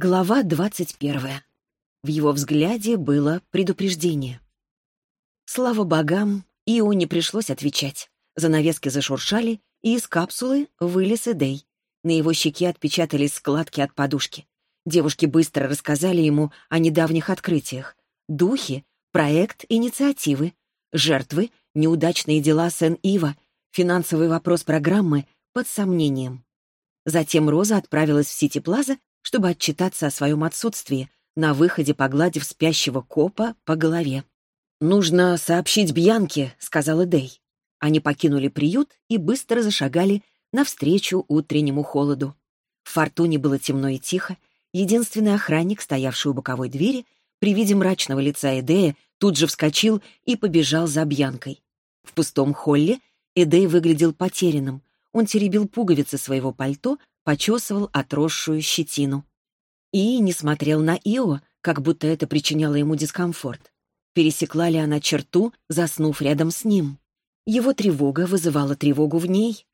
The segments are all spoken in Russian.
Глава двадцать первая. В его взгляде было предупреждение. Слава богам, Ио не пришлось отвечать. Занавески зашуршали, и из капсулы вылез Эдей. На его щеке отпечатались складки от подушки. Девушки быстро рассказали ему о недавних открытиях. Духи, проект инициативы, жертвы, неудачные дела Сен-Ива, финансовый вопрос программы под сомнением. Затем Роза отправилась в Сити Плаза чтобы отчитаться о своем отсутствии, на выходе погладив спящего копа по голове. «Нужно сообщить Бьянке», — сказала Дэй. Они покинули приют и быстро зашагали навстречу утреннему холоду. В фортуне было темно и тихо. Единственный охранник, стоявший у боковой двери, при виде мрачного лица Эдея, тут же вскочил и побежал за Бьянкой. В пустом холле Эдей выглядел потерянным. Он теребил пуговицы своего пальто, почесывал отросшую щетину. И не смотрел на Ио, как будто это причиняло ему дискомфорт. Пересекла ли она черту, заснув рядом с ним? Его тревога вызывала тревогу в ней.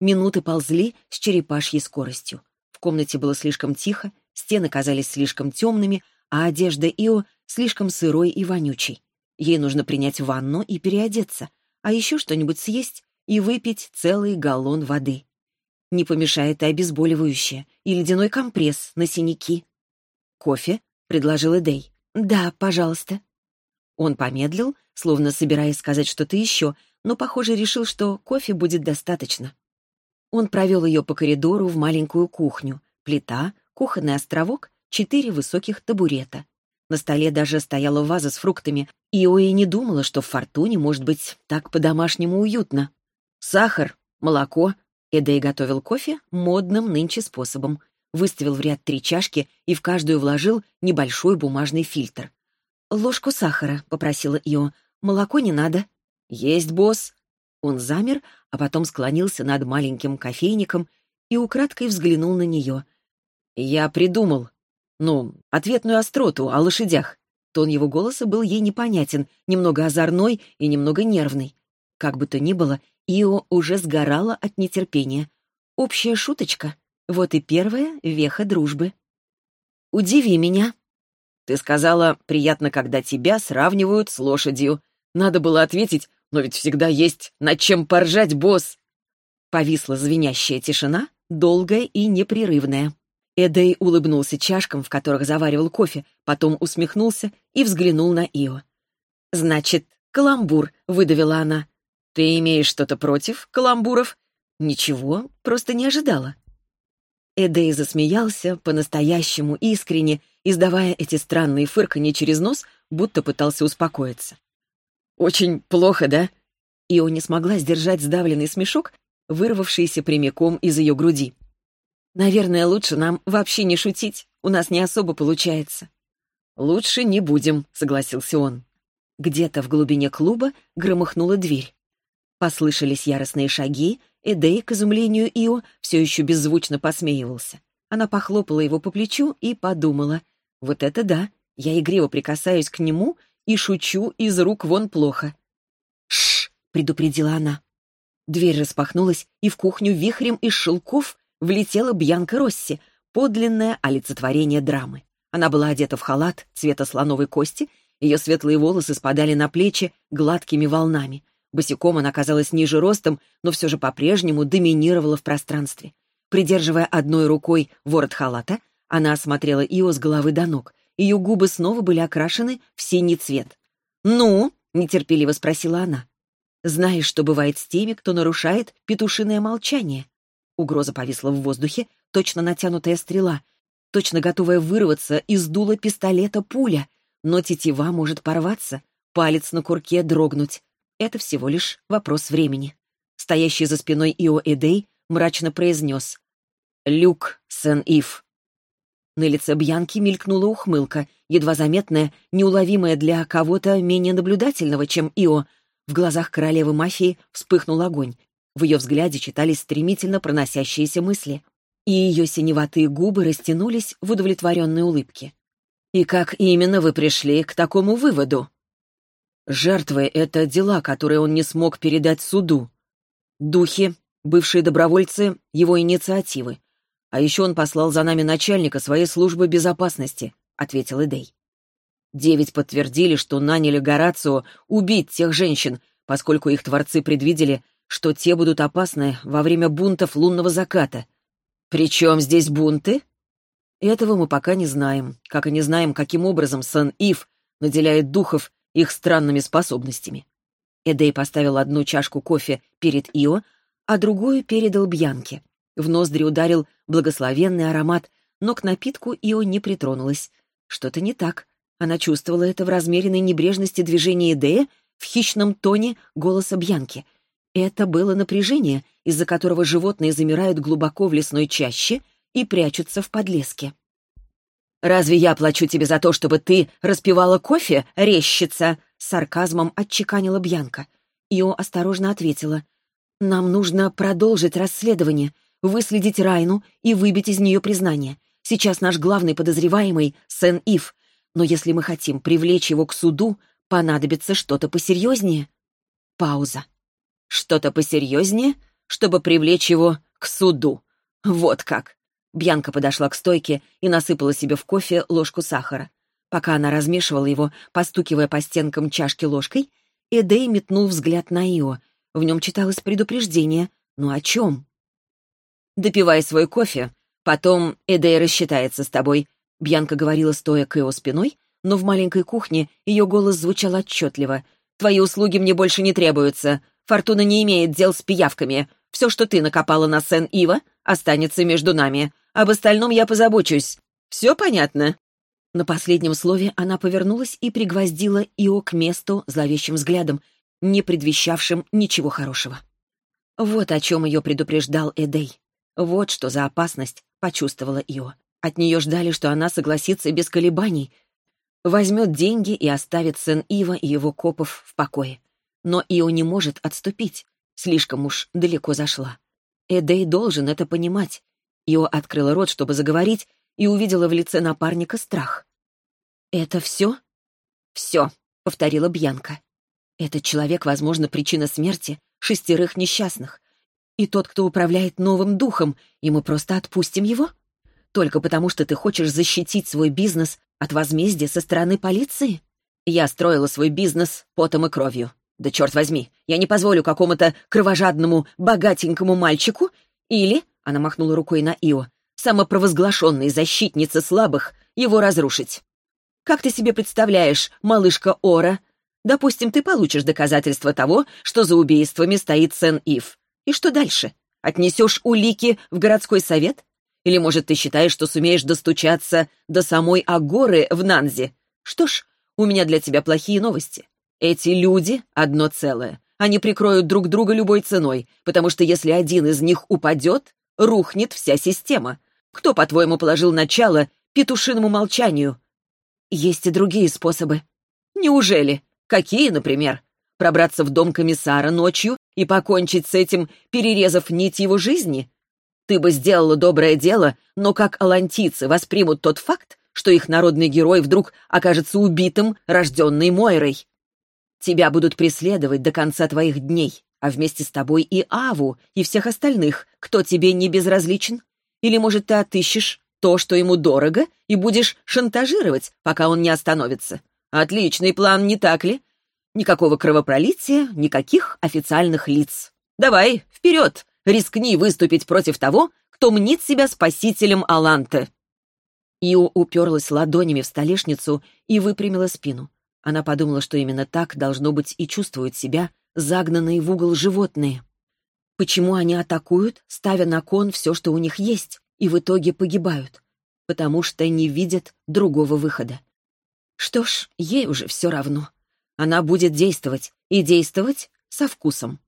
Минуты ползли с черепашьей скоростью. В комнате было слишком тихо, стены казались слишком темными, а одежда Ио слишком сырой и вонючей. Ей нужно принять ванну и переодеться, а еще что-нибудь съесть и выпить целый галлон воды. Не помешает и обезболивающее, и ледяной компресс на синяки. «Кофе?» — предложил Эдей. «Да, пожалуйста». Он помедлил, словно собираясь сказать что-то еще, но, похоже, решил, что кофе будет достаточно. Он провел ее по коридору в маленькую кухню. Плита, кухонный островок, четыре высоких табурета. На столе даже стояла ваза с фруктами, и Ои не думала, что в Фортуне может быть так по-домашнему уютно. Сахар, молоко, Эдей готовил кофе модным нынче способом. Выставил в ряд три чашки и в каждую вложил небольшой бумажный фильтр. «Ложку сахара», — попросила Ио. «Молоко не надо». «Есть, босс». Он замер, а потом склонился над маленьким кофейником и украдкой взглянул на нее. «Я придумал. Ну, ответную остроту о лошадях». Тон его голоса был ей непонятен, немного озорной и немного нервный. Как бы то ни было, Ио уже сгорала от нетерпения. Общая шуточка. Вот и первая веха дружбы. «Удиви меня». «Ты сказала, приятно, когда тебя сравнивают с лошадью. Надо было ответить, но ведь всегда есть над чем поржать, босс». Повисла звенящая тишина, долгая и непрерывная. Эдей улыбнулся чашкам, в которых заваривал кофе, потом усмехнулся и взглянул на Ио. «Значит, каламбур», — выдавила она. «Ты имеешь что-то против каламбуров?» «Ничего, просто не ожидала». Эдей засмеялся по-настоящему искренне, издавая эти странные фырканье через нос, будто пытался успокоиться. «Очень плохо, да?» Ио не смогла сдержать сдавленный смешок, вырвавшийся прямиком из ее груди. «Наверное, лучше нам вообще не шутить, у нас не особо получается». «Лучше не будем», — согласился он. Где-то в глубине клуба громыхнула дверь. Послышались яростные шаги, Эдей, к изумлению Ио, все еще беззвучно посмеивался. Она похлопала его по плечу и подумала, «Вот это да, я игриво прикасаюсь к нему и шучу из рук вон плохо». «Шш!» — предупредила она. Дверь распахнулась, и в кухню вихрем из шелков влетела Бьянка Росси, подлинное олицетворение драмы. Она была одета в халат цвета слоновой кости, ее светлые волосы спадали на плечи гладкими волнами. Босиком она казалась ниже ростом, но все же по-прежнему доминировала в пространстве. Придерживая одной рукой ворот халата, она осмотрела Ио с головы до ног. Ее губы снова были окрашены в синий цвет. «Ну?» — нетерпеливо спросила она. «Знаешь, что бывает с теми, кто нарушает петушиное молчание?» Угроза повисла в воздухе, точно натянутая стрела, точно готовая вырваться из дула пистолета пуля, но тетива может порваться, палец на курке дрогнуть. Это всего лишь вопрос времени. Стоящий за спиной Ио Эдей мрачно произнес «Люк, Сен-Ив». На лице Бьянки мелькнула ухмылка, едва заметная, неуловимая для кого-то менее наблюдательного, чем Ио. В глазах королевы мафии вспыхнул огонь. В ее взгляде читались стремительно проносящиеся мысли. И ее синеватые губы растянулись в удовлетворенной улыбке. «И как именно вы пришли к такому выводу?» Жертвы — это дела, которые он не смог передать суду. Духи, бывшие добровольцы, его инициативы. А еще он послал за нами начальника своей службы безопасности», — ответил Эдей. Девять подтвердили, что наняли Горацио убить тех женщин, поскольку их творцы предвидели, что те будут опасны во время бунтов лунного заката. «Причем здесь бунты?» Этого мы пока не знаем, как и не знаем, каким образом Сан-Ив наделяет духов их странными способностями. Эдей поставил одну чашку кофе перед Ио, а другую передал Бьянке. В ноздри ударил благословенный аромат, но к напитку Ио не притронулась. Что-то не так. Она чувствовала это в размеренной небрежности движения Эдея, в хищном тоне голоса Бьянки. Это было напряжение, из-за которого животные замирают глубоко в лесной чаще и прячутся в подлеске. «Разве я плачу тебе за то, чтобы ты распивала кофе, резчица?» С сарказмом отчеканила Бьянка. Ио осторожно ответила. «Нам нужно продолжить расследование, выследить Райну и выбить из нее признание. Сейчас наш главный подозреваемый — Сен-Ив. Но если мы хотим привлечь его к суду, понадобится что-то посерьезнее». Пауза. «Что-то посерьезнее, чтобы привлечь его к суду. Вот как!» Бьянка подошла к стойке и насыпала себе в кофе ложку сахара. Пока она размешивала его, постукивая по стенкам чашки ложкой, Эдей метнул взгляд на Ио. В нем читалось предупреждение. Ну о чем? «Допивай свой кофе, потом Эдей рассчитается с тобой», — Бьянка говорила, стоя к Ио спиной, но в маленькой кухне ее голос звучал отчетливо. «Твои услуги мне больше не требуются. Фортуна не имеет дел с пиявками. Все, что ты накопала на Сен-Ива, останется между нами. Об остальном я позабочусь. Все понятно?» На последнем слове она повернулась и пригвоздила Ио к месту зловещим взглядом, не предвещавшим ничего хорошего. Вот о чем ее предупреждал Эдей. Вот что за опасность почувствовала Ио. От нее ждали, что она согласится без колебаний, возьмет деньги и оставит Сен-Ива и его копов в покое. Но Ио не может отступить, слишком уж далеко зашла. Эдей должен это понимать. Ио открыла рот, чтобы заговорить, и увидела в лице напарника страх. «Это все?» «Все», — повторила Бьянка. «Этот человек, возможно, причина смерти шестерых несчастных. И тот, кто управляет новым духом, и мы просто отпустим его? Только потому, что ты хочешь защитить свой бизнес от возмездия со стороны полиции? Я строила свой бизнес потом и кровью. Да черт возьми, я не позволю какому-то кровожадному, богатенькому мальчику или, — она махнула рукой на Ио, самопровозглашенной защитнице слабых, его разрушить. Как ты себе представляешь, малышка Ора? Допустим, ты получишь доказательства того, что за убийствами стоит Сен-Ив. И что дальше? Отнесешь улики в городской совет? Или, может, ты считаешь, что сумеешь достучаться до самой Агоры в Нанзе? Что ж, у меня для тебя плохие новости. Эти люди — одно целое. Они прикроют друг друга любой ценой, потому что если один из них упадет, рухнет вся система. Кто, по-твоему, положил начало петушиному молчанию? Есть и другие способы. Неужели? Какие, например? Пробраться в дом комиссара ночью и покончить с этим, перерезав нить его жизни? Ты бы сделала доброе дело, но как алантийцы воспримут тот факт, что их народный герой вдруг окажется убитым, рожденной Мойрой? Тебя будут преследовать до конца твоих дней, а вместе с тобой и Аву, и всех остальных, кто тебе не безразличен. Или, может, ты отыщешь то, что ему дорого, и будешь шантажировать, пока он не остановится. Отличный план, не так ли? Никакого кровопролития, никаких официальных лиц. Давай, вперед, рискни выступить против того, кто мнит себя спасителем Аланте. Ио уперлась ладонями в столешницу и выпрямила спину. Она подумала, что именно так, должно быть, и чувствуют себя загнанные в угол животные. Почему они атакуют, ставя на кон все, что у них есть, и в итоге погибают? Потому что не видят другого выхода. Что ж, ей уже все равно. Она будет действовать, и действовать со вкусом.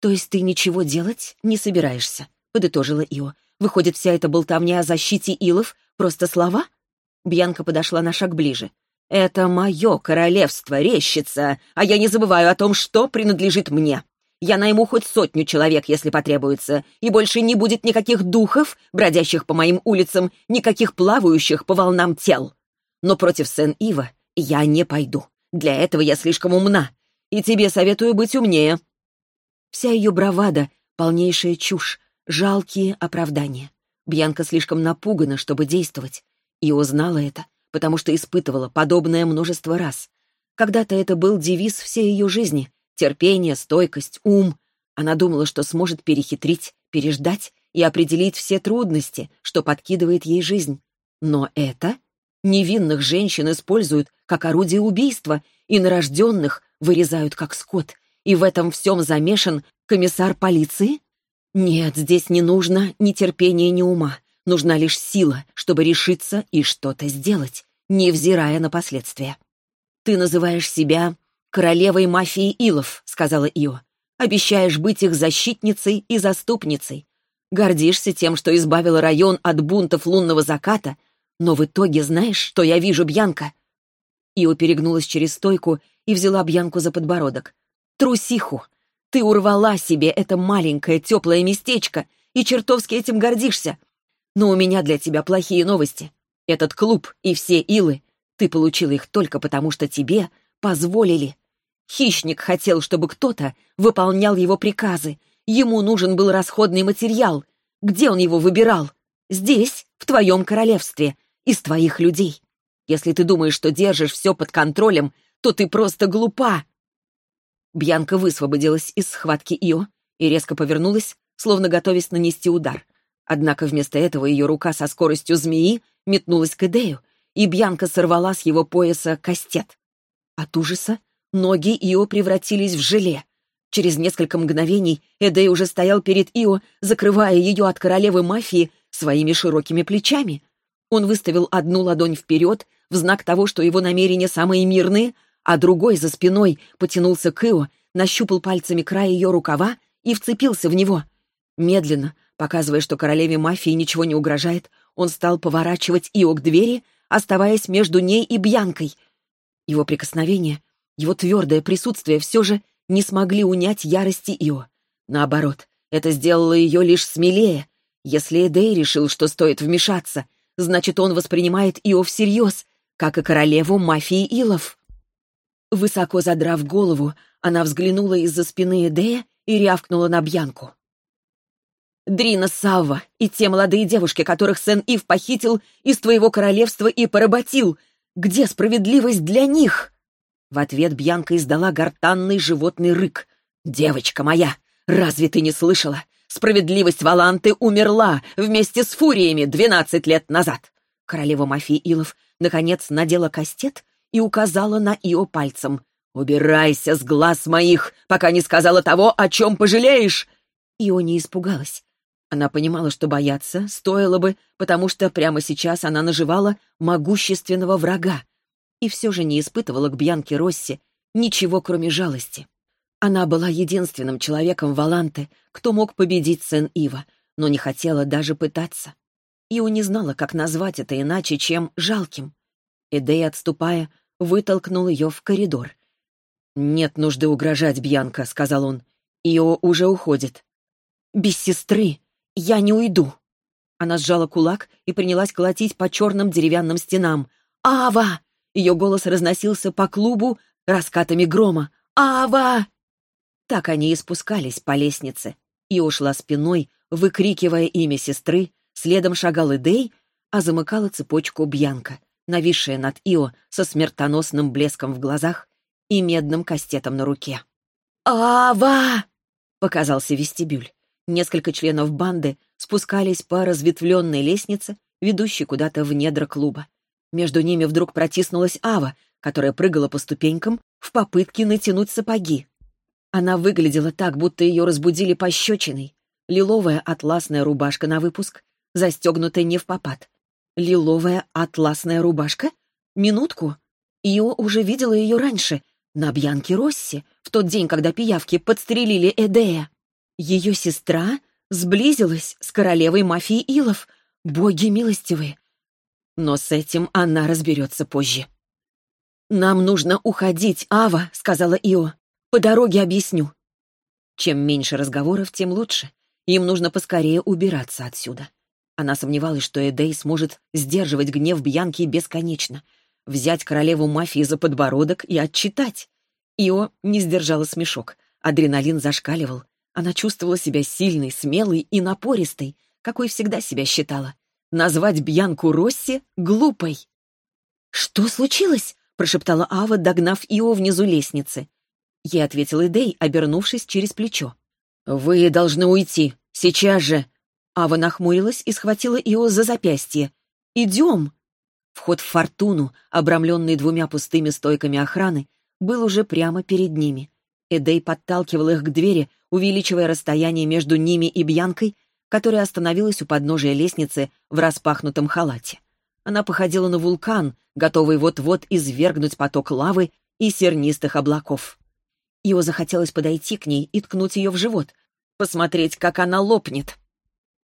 «То есть ты ничего делать не собираешься?» — подытожила Ио. «Выходит, вся эта болтовня о защите Илов — просто слова?» Бьянка подошла на шаг ближе. «Это мое королевство, рещица, а я не забываю о том, что принадлежит мне. Я найму хоть сотню человек, если потребуется, и больше не будет никаких духов, бродящих по моим улицам, никаких плавающих по волнам тел. Но против Сен-Ива я не пойду. Для этого я слишком умна, и тебе советую быть умнее». Вся ее бравада — полнейшая чушь, жалкие оправдания. Бьянка слишком напугана, чтобы действовать. И узнала это, потому что испытывала подобное множество раз. Когда-то это был девиз всей ее жизни — терпение, стойкость, ум. Она думала, что сможет перехитрить, переждать и определить все трудности, что подкидывает ей жизнь. Но это невинных женщин используют как орудие убийства, и нарожденных вырезают как скот. И в этом всем замешан комиссар полиции? Нет, здесь не нужно ни терпения, ни ума. Нужна лишь сила, чтобы решиться и что-то сделать, невзирая на последствия. «Ты называешь себя королевой мафии Илов», — сказала Ио. «Обещаешь быть их защитницей и заступницей. Гордишься тем, что избавила район от бунтов лунного заката, но в итоге знаешь, что я вижу, Бьянка?» Ио перегнулась через стойку и взяла Бьянку за подбородок. «Трусиху! Ты урвала себе это маленькое теплое местечко и чертовски этим гордишься. Но у меня для тебя плохие новости. Этот клуб и все илы, ты получила их только потому, что тебе позволили. Хищник хотел, чтобы кто-то выполнял его приказы. Ему нужен был расходный материал. Где он его выбирал? Здесь, в твоем королевстве, из твоих людей. Если ты думаешь, что держишь все под контролем, то ты просто глупа. Бьянка высвободилась из схватки Ио и резко повернулась, словно готовясь нанести удар. Однако вместо этого ее рука со скоростью змеи метнулась к Эдею, и Бьянка сорвала с его пояса кастет. От ужаса ноги Ио превратились в желе. Через несколько мгновений Эдей уже стоял перед Ио, закрывая ее от королевы мафии своими широкими плечами. Он выставил одну ладонь вперед в знак того, что его намерения самые мирные — а другой за спиной потянулся к Ио, нащупал пальцами край ее рукава и вцепился в него. Медленно, показывая, что королеве мафии ничего не угрожает, он стал поворачивать Ио к двери, оставаясь между ней и Бьянкой. Его прикосновение, его твердое присутствие все же не смогли унять ярости Ио. Наоборот, это сделало ее лишь смелее. Если Эдей решил, что стоит вмешаться, значит, он воспринимает Ио всерьез, как и королеву мафии Илов. Высоко задрав голову, она взглянула из-за спины Эдея и рявкнула на Бьянку. «Дрина Савва и те молодые девушки, которых Сен-Ив похитил из твоего королевства и поработил, где справедливость для них?» В ответ Бьянка издала гортанный животный рык. «Девочка моя, разве ты не слышала? Справедливость Валанты умерла вместе с фуриями двенадцать лет назад!» Королева мафии Илов наконец надела кастет и указала на Ио пальцем. «Убирайся с глаз моих, пока не сказала того, о чем пожалеешь!» Ио не испугалась. Она понимала, что бояться стоило бы, потому что прямо сейчас она наживала могущественного врага. И все же не испытывала к Бьянке Росси ничего, кроме жалости. Она была единственным человеком в Аланте, кто мог победить Сен-Ива, но не хотела даже пытаться. Ио не знала, как назвать это иначе, чем жалким. Эдей, отступая, вытолкнул ее в коридор. «Нет нужды угрожать, Бьянка», — сказал он. «Ио уже уходит». «Без сестры я не уйду». Она сжала кулак и принялась колотить по черным деревянным стенам. «Ава!» Ее голос разносился по клубу раскатами грома. «Ава!» Так они и спускались по лестнице. И ушла спиной, выкрикивая имя сестры, следом шагал Идей, а замыкала цепочку Бьянка нависшая над Ио со смертоносным блеском в глазах и медным кастетом на руке. «Ава!» — показался вестибюль. Несколько членов банды спускались по разветвленной лестнице, ведущей куда-то в недра клуба. Между ними вдруг протиснулась Ава, которая прыгала по ступенькам в попытке натянуть сапоги. Она выглядела так, будто ее разбудили пощечиной. Лиловая атласная рубашка на выпуск, застегнутая не в попад. Лиловая атласная рубашка? Минутку. Ио уже видела ее раньше, на Бьянке Росси, в тот день, когда пиявки подстрелили Эдея. Ее сестра сблизилась с королевой мафии Илов. Боги милостивые. Но с этим она разберется позже. «Нам нужно уходить, Ава», — сказала Ио. «По дороге объясню». Чем меньше разговоров, тем лучше. Им нужно поскорее убираться отсюда. Она сомневалась, что Эдей сможет сдерживать гнев Бьянки бесконечно, взять королеву мафии за подбородок и отчитать. Ио не сдержала смешок. Адреналин зашкаливал. Она чувствовала себя сильной, смелой и напористой, какой всегда себя считала. Назвать Бьянку Росси глупой. «Что случилось?» — прошептала Ава, догнав Ио внизу лестницы. Ей ответил Эдей, обернувшись через плечо. «Вы должны уйти. Сейчас же!» Ава нахмурилась и схватила Ио за запястье. «Идем!» Вход в фортуну, обрамленный двумя пустыми стойками охраны, был уже прямо перед ними. Эдей подталкивал их к двери, увеличивая расстояние между ними и Бьянкой, которая остановилась у подножия лестницы в распахнутом халате. Она походила на вулкан, готовый вот-вот извергнуть поток лавы и сернистых облаков. Ио захотелось подойти к ней и ткнуть ее в живот, посмотреть, как она лопнет.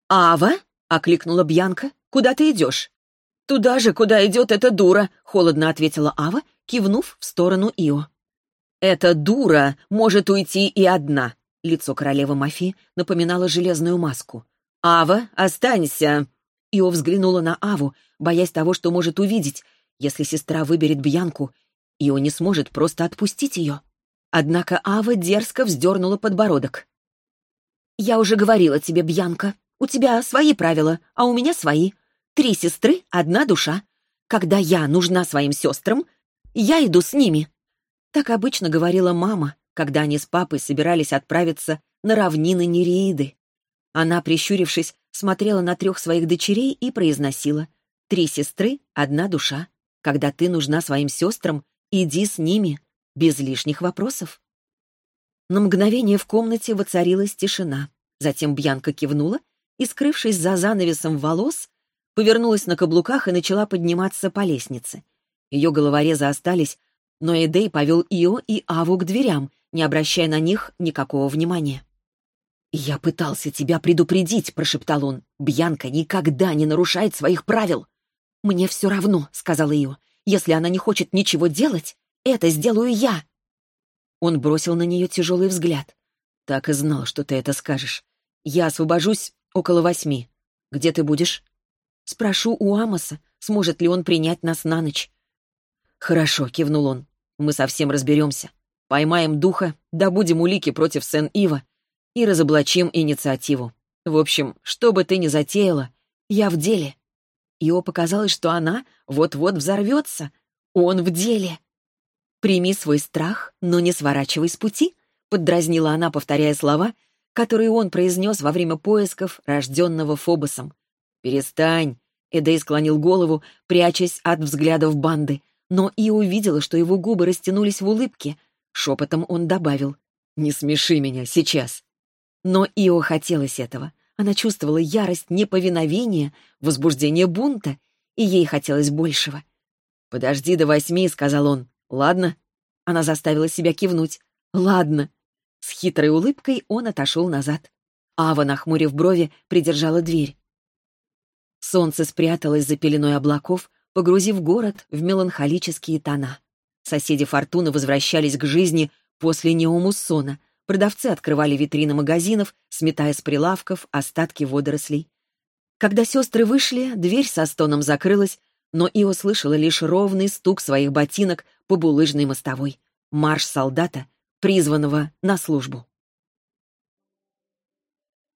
«Ава?» — окликнула Бьянка. «Куда ты идешь?» «Туда же, куда идет эта дура», — холодно ответила Ава, кивнув в сторону Ио. «Эта дура может уйти и одна», — лицо королевы Мафи напоминало железную маску. «Ава, останься!» Ио взглянула на Аву, боясь того, что может увидеть. Если сестра выберет Бьянку, Ио не сможет просто отпустить ее. Однако Ава дерзко вздернула подбородок. «Я уже говорила тебе, Бьянка, у тебя свои правила, а у меня свои. Три сестры, одна душа. Когда я нужна своим сестрам, я иду с ними». Так обычно говорила мама, когда они с папой собирались отправиться на равнины Нереиды. Она, прищурившись, смотрела на трех своих дочерей и произносила «Три сестры, одна душа. Когда ты нужна своим сестрам, иди с ними, без лишних вопросов». На мгновение в комнате воцарилась тишина. Затем Бьянка кивнула и, скрывшись за занавесом волос, повернулась на каблуках и начала подниматься по лестнице. Ее головорезы остались, но Эдей повел Ио и Аву к дверям, не обращая на них никакого внимания. «Я пытался тебя предупредить», — прошептал он. «Бьянка никогда не нарушает своих правил». «Мне все равно», — сказала Ио. «Если она не хочет ничего делать, это сделаю я!» Он бросил на нее тяжелый взгляд. «Так и знал, что ты это скажешь. Я освобожусь около восьми. Где ты будешь?» «Спрошу у Амоса, сможет ли он принять нас на ночь». «Хорошо», — кивнул он. «Мы совсем разберемся. Поймаем духа, добудем улики против Сен-Ива и разоблачим инициативу. В общем, что бы ты ни затеяла, я в деле». Ио показалось, что она вот-вот взорвется. Он в деле. «Прими свой страх, но не сворачивай с пути», — поддразнила она, повторяя слова, которые он произнес во время поисков, рожденного Фобосом. «Перестань!» — Эдей склонил голову, прячась от взглядов банды, но и увидела, что его губы растянулись в улыбке. Шепотом он добавил «Не смеши меня сейчас!» Но Ио хотелось этого. Она чувствовала ярость неповиновения, возбуждение бунта, и ей хотелось большего. «Подожди до восьми», — сказал он. «Ладно». Она заставила себя кивнуть. «Ладно». С хитрой улыбкой он отошел назад. Ава, нахмурив брови, придержала дверь. Солнце спряталось за пеленой облаков, погрузив город в меланхолические тона. Соседи Фортуны возвращались к жизни после неомуссона. Продавцы открывали витрины магазинов, сметая с прилавков остатки водорослей. Когда сестры вышли, дверь со стоном закрылась, но и услышала лишь ровный стук своих ботинок по булыжной мостовой. Марш солдата, призванного на службу.